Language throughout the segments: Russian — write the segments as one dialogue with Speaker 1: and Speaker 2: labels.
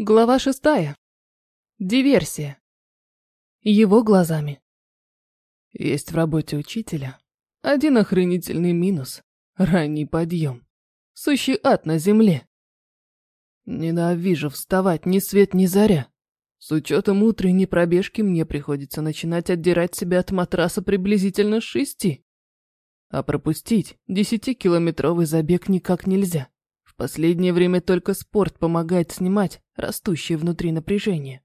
Speaker 1: Глава шестая. Диверсия. Его глазами. Есть в работе учителя один охренительный минус – ранний подъем. Сущий ад на земле. Ненавижу вставать ни свет ни заря. С учетом утренней пробежки мне приходится начинать отдирать себя от матраса приблизительно с шести. А пропустить десятикилометровый забег никак нельзя последнее время только спорт помогает снимать растущее внутри напряжение.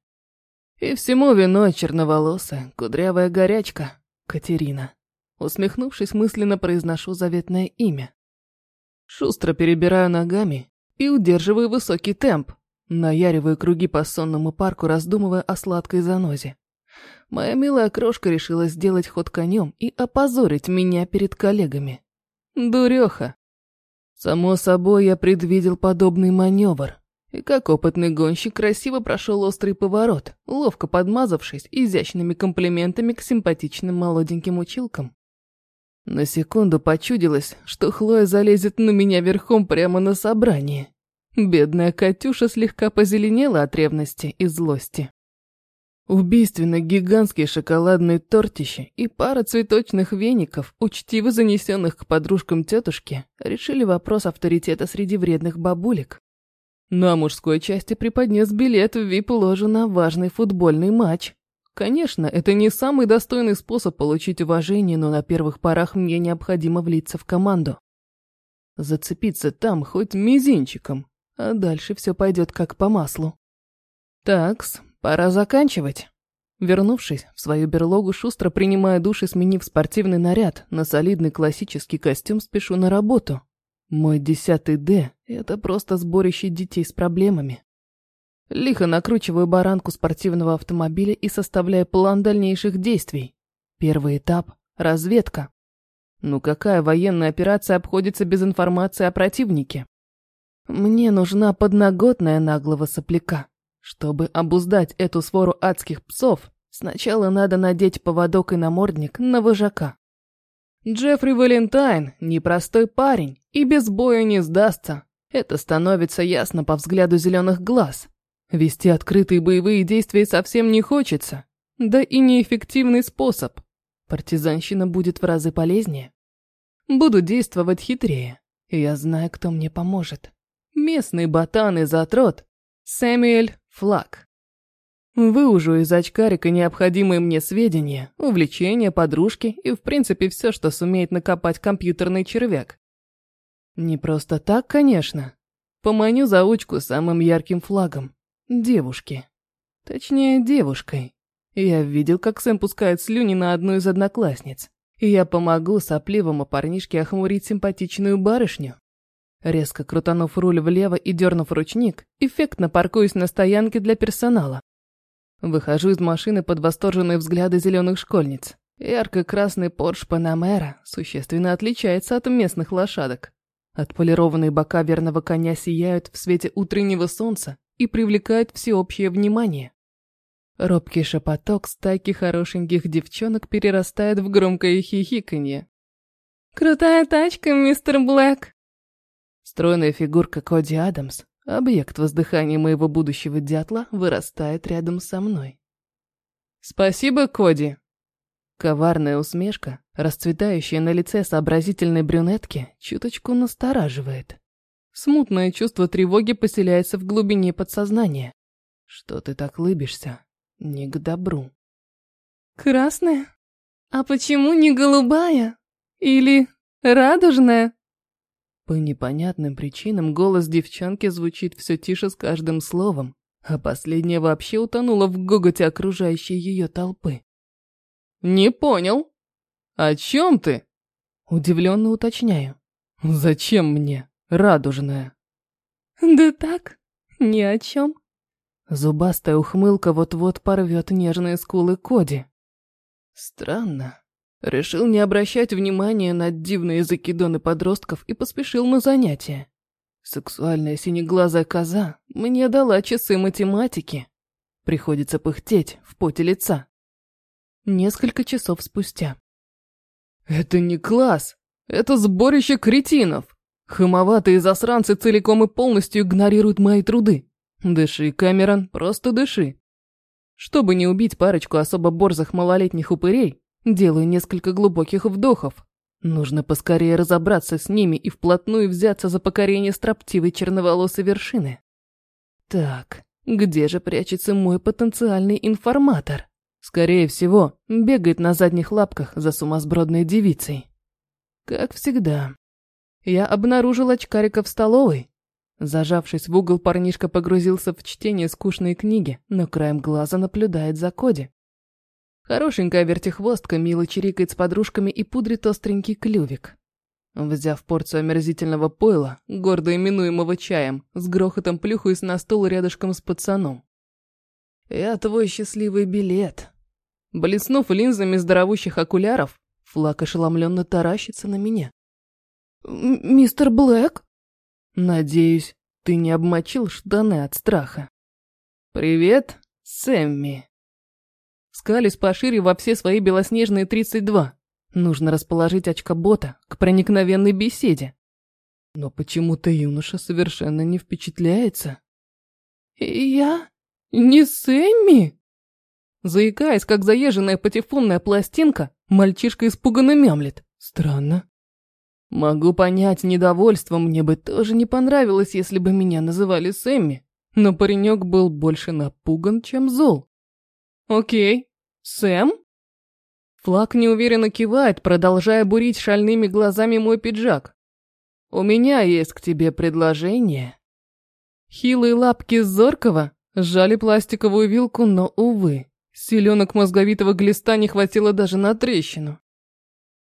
Speaker 1: И всему виной черноволосая, кудрявая горячка Катерина. Усмехнувшись, мысленно произношу заветное имя. Шустро перебираю ногами и удерживаю высокий темп, наяриваю круги по сонному парку, раздумывая о сладкой занозе. Моя милая крошка решила сделать ход конем и опозорить меня перед коллегами. Дуреха. Само собой, я предвидел подобный маневр. И как опытный гонщик красиво прошел острый поворот, ловко подмазавшись изящными комплиментами к симпатичным молоденьким училкам. На секунду почудилось, что Хлоя залезет на меня верхом прямо на собрании. Бедная Катюша слегка позеленела от ревности и злости. Убийственно гигантские шоколадные тортищи и пара цветочных веников, учтиво занесенных к подружкам тетушки, решили вопрос авторитета среди вредных бабулек. На мужской части преподнес билет в вип-ложу на важный футбольный матч. Конечно, это не самый достойный способ получить уважение, но на первых порах мне необходимо влиться в команду. Зацепиться там хоть мизинчиком, а дальше все пойдет как по маслу. Такс, Пора заканчивать. Вернувшись в свою берлогу, шустро принимая душ и сменив спортивный наряд на солидный классический костюм, спешу на работу. Мой десятый Д – это просто сборище детей с проблемами. Лихо накручиваю баранку спортивного автомобиля и составляю план дальнейших действий. Первый этап – разведка. Ну какая военная операция обходится без информации о противнике? Мне нужна подноготная наглого сопляка. Чтобы обуздать эту свору адских псов, сначала надо надеть поводок и намордник на вожака. Джеффри Валентайн – непростой парень и без боя не сдастся. Это становится ясно по взгляду зеленых глаз. Вести открытые боевые действия совсем не хочется. Да и неэффективный способ. Партизанщина будет в разы полезнее. Буду действовать хитрее. Я знаю, кто мне поможет. Местный ботан и затрот Сэмюэль Флаг. Выужу из очкарика необходимые мне сведения, увлечения, подружки и, в принципе, все, что сумеет накопать компьютерный червяк. Не просто так, конечно. Поманю заучку самым ярким флагом. Девушки. Точнее, девушкой. Я видел, как Сэм пускает слюни на одну из одноклассниц. И я помогу сопливому парнишке охмурить симпатичную барышню. Резко крутанув руль влево и дернув ручник, эффектно паркуюсь на стоянке для персонала. Выхожу из машины под восторженные взгляды зеленых школьниц. Ярко-красный Порш Панамера существенно отличается от местных лошадок. Отполированные бока верного коня сияют в свете утреннего солнца и привлекают всеобщее внимание. Робкий шепоток стайки хорошеньких девчонок перерастает в громкое хихиканье. «Крутая тачка, мистер Блэк!» Стройная фигурка Коди Адамс, объект воздыхания моего будущего дятла, вырастает рядом со мной. «Спасибо, Коди!» Коварная усмешка, расцветающая на лице сообразительной брюнетки, чуточку настораживает. Смутное чувство тревоги поселяется в глубине подсознания. Что ты так лыбишься? Не к добру. «Красная? А почему не голубая? Или радужная?» По непонятным причинам голос девчонки звучит все тише с каждым словом, а последняя вообще утонула в гоготе окружающей ее толпы. «Не понял. О чем ты?» Удивленно уточняю. «Зачем мне радужная?» «Да так, ни о чем». Зубастая ухмылка вот-вот порвет нежные скулы Коди. Странно. Решил не обращать внимания на дивные закидоны подростков и поспешил на занятия. Сексуальная синеглазая коза мне дала часы математики. Приходится пыхтеть в поте лица. Несколько часов спустя. Это не класс, это сборище кретинов. Хамоватые засранцы целиком и полностью игнорируют мои труды. Дыши, Камерон, просто дыши. Чтобы не убить парочку особо борзых малолетних упырей, делаю несколько глубоких вдохов. Нужно поскорее разобраться с ними и вплотную взяться за покорение строптивой черноволосой вершины. Так, где же прячется мой потенциальный информатор? Скорее всего, бегает на задних лапках за сумасбродной девицей. Как всегда. Я обнаружил очкарика в столовой. Зажавшись в угол, парнишка погрузился в чтение скучной книги, но краем глаза наблюдает за Коди. Хорошенькая вертихвостка мило чирикает с подружками и пудрит остренький клювик. Взяв порцию омерзительного пойла, гордо именуемого чаем, с грохотом плюхаюсь на стол рядышком с пацаном. «Я твой счастливый билет». Блеснув линзами здоровущих окуляров, Флаг ошеломленно таращится на меня. «Мистер Блэк?» «Надеюсь, ты не обмочил штаны от страха». «Привет, Сэмми». Скались пошире во все свои белоснежные 32. Нужно расположить очкобота к проникновенной беседе. Но почему-то юноша совершенно не впечатляется. «Я? Не Сэмми?» Заикаясь, как заезженная патефонная пластинка, мальчишка испуганно мямлет. Странно. Могу понять недовольство, мне бы тоже не понравилось, если бы меня называли Сэмми. Но паренек был больше напуган, чем зол. Окей, Сэм? Флаг неуверенно кивает, продолжая бурить шальными глазами мой пиджак. У меня есть к тебе предложение. Хилые лапки Зоркова сжали пластиковую вилку, но, увы, Селенок мозговитого глиста не хватило даже на трещину.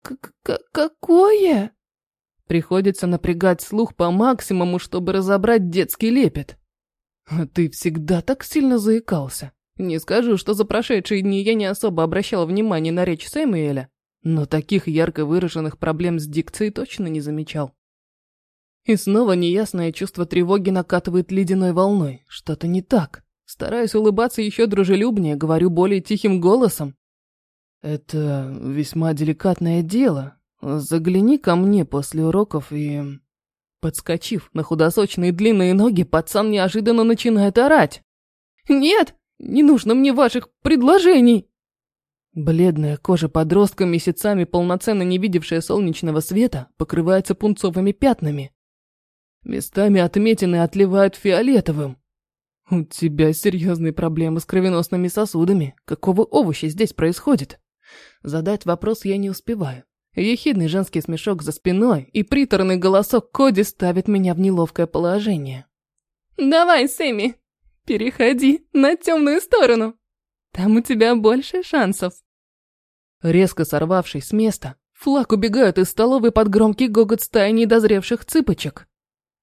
Speaker 1: К -к «Какое?» Приходится напрягать слух по максимуму, чтобы разобрать детский лепет. А ты всегда так сильно заикался. Не скажу, что за прошедшие дни я не особо обращала внимание на речь Сэмюэля, но таких ярко выраженных проблем с дикцией точно не замечал. И снова неясное чувство тревоги накатывает ледяной волной. Что-то не так. Стараюсь улыбаться еще дружелюбнее, говорю более тихим голосом. «Это весьма деликатное дело. Загляни ко мне после уроков и...» Подскочив на худосочные длинные ноги, пацан неожиданно начинает орать. «Нет, не нужно мне ваших предложений!» Бледная кожа подростка, месяцами полноценно не видевшая солнечного света, покрывается пунцовыми пятнами. Местами отметины отливают фиолетовым. «У тебя серьезные проблемы с кровеносными сосудами. Какого овоща здесь происходит?» Задать вопрос я не успеваю. Ехидный женский смешок за спиной и приторный голосок Коди ставит меня в неловкое положение. «Давай, Сэмми, переходи на темную сторону. Там у тебя больше шансов». Резко сорвавшись с места, флаг убегает из столовой под громкий гогот стаи недозревших цыпочек.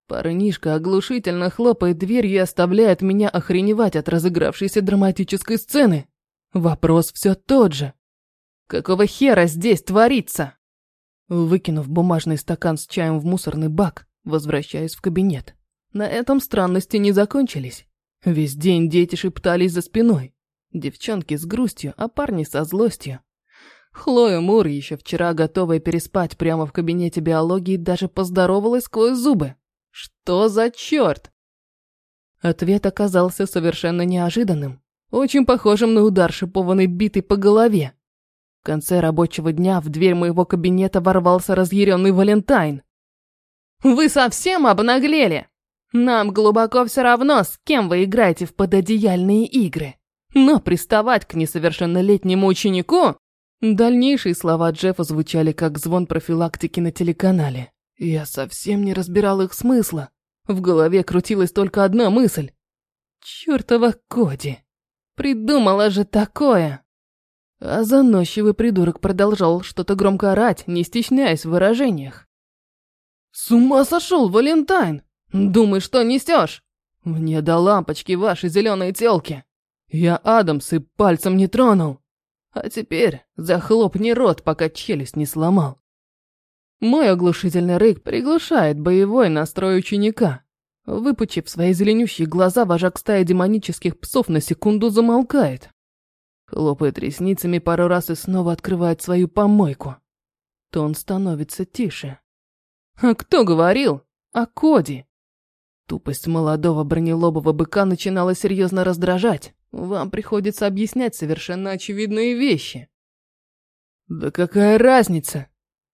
Speaker 1: Парнишка оглушительно хлопает дверью и оставляет меня охреневать от разыгравшейся драматической сцены. Вопрос все тот же. Какого хера здесь творится? Выкинув бумажный стакан с чаем в мусорный бак, возвращаюсь в кабинет. На этом странности не закончились. Весь день дети шептались за спиной. Девчонки с грустью, а парни со злостью. Хлоя Мур, еще вчера готовая переспать прямо в кабинете биологии, даже поздоровалась сквозь зубы. Что за черт? Ответ оказался совершенно неожиданным, очень похожим на удар шипованной битой по голове. В конце рабочего дня в дверь моего кабинета ворвался разъяренный Валентайн. «Вы совсем обнаглели? Нам глубоко все равно, с кем вы играете в пододеяльные игры. Но приставать к несовершеннолетнему ученику...» Дальнейшие слова Джеффа звучали как звон профилактики на телеканале. Я совсем не разбирал их смысла. В голове крутилась только одна мысль. Чёртова Коди. Придумала же такое. А заносчивый придурок продолжал что-то громко орать, не стесняясь в выражениях. «С ума сошел, Валентайн! Думай, что несешь? Мне до лампочки ваши зеленые телки. Я Адамс и пальцем не тронул. А теперь захлопни рот, пока челюсть не сломал. Мой оглушительный рык приглушает боевой настрой ученика. Выпучив свои зеленющие глаза, вожак стаи демонических псов на секунду замолкает. Хлопает ресницами пару раз и снова открывает свою помойку. Тон становится тише. «А кто говорил? О Коди?» Тупость молодого бронелобого быка начинала серьезно раздражать. Вам приходится объяснять совершенно очевидные вещи. Да какая разница?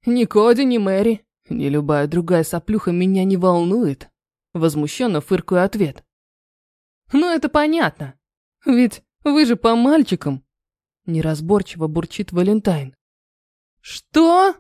Speaker 1: Ни Коди, ни Мэри, ни любая другая соплюха меня не волнует. Возмущенно фыркаю ответ. Ну это понятно. Ведь вы же по мальчикам. Неразборчиво бурчит Валентайн. Что?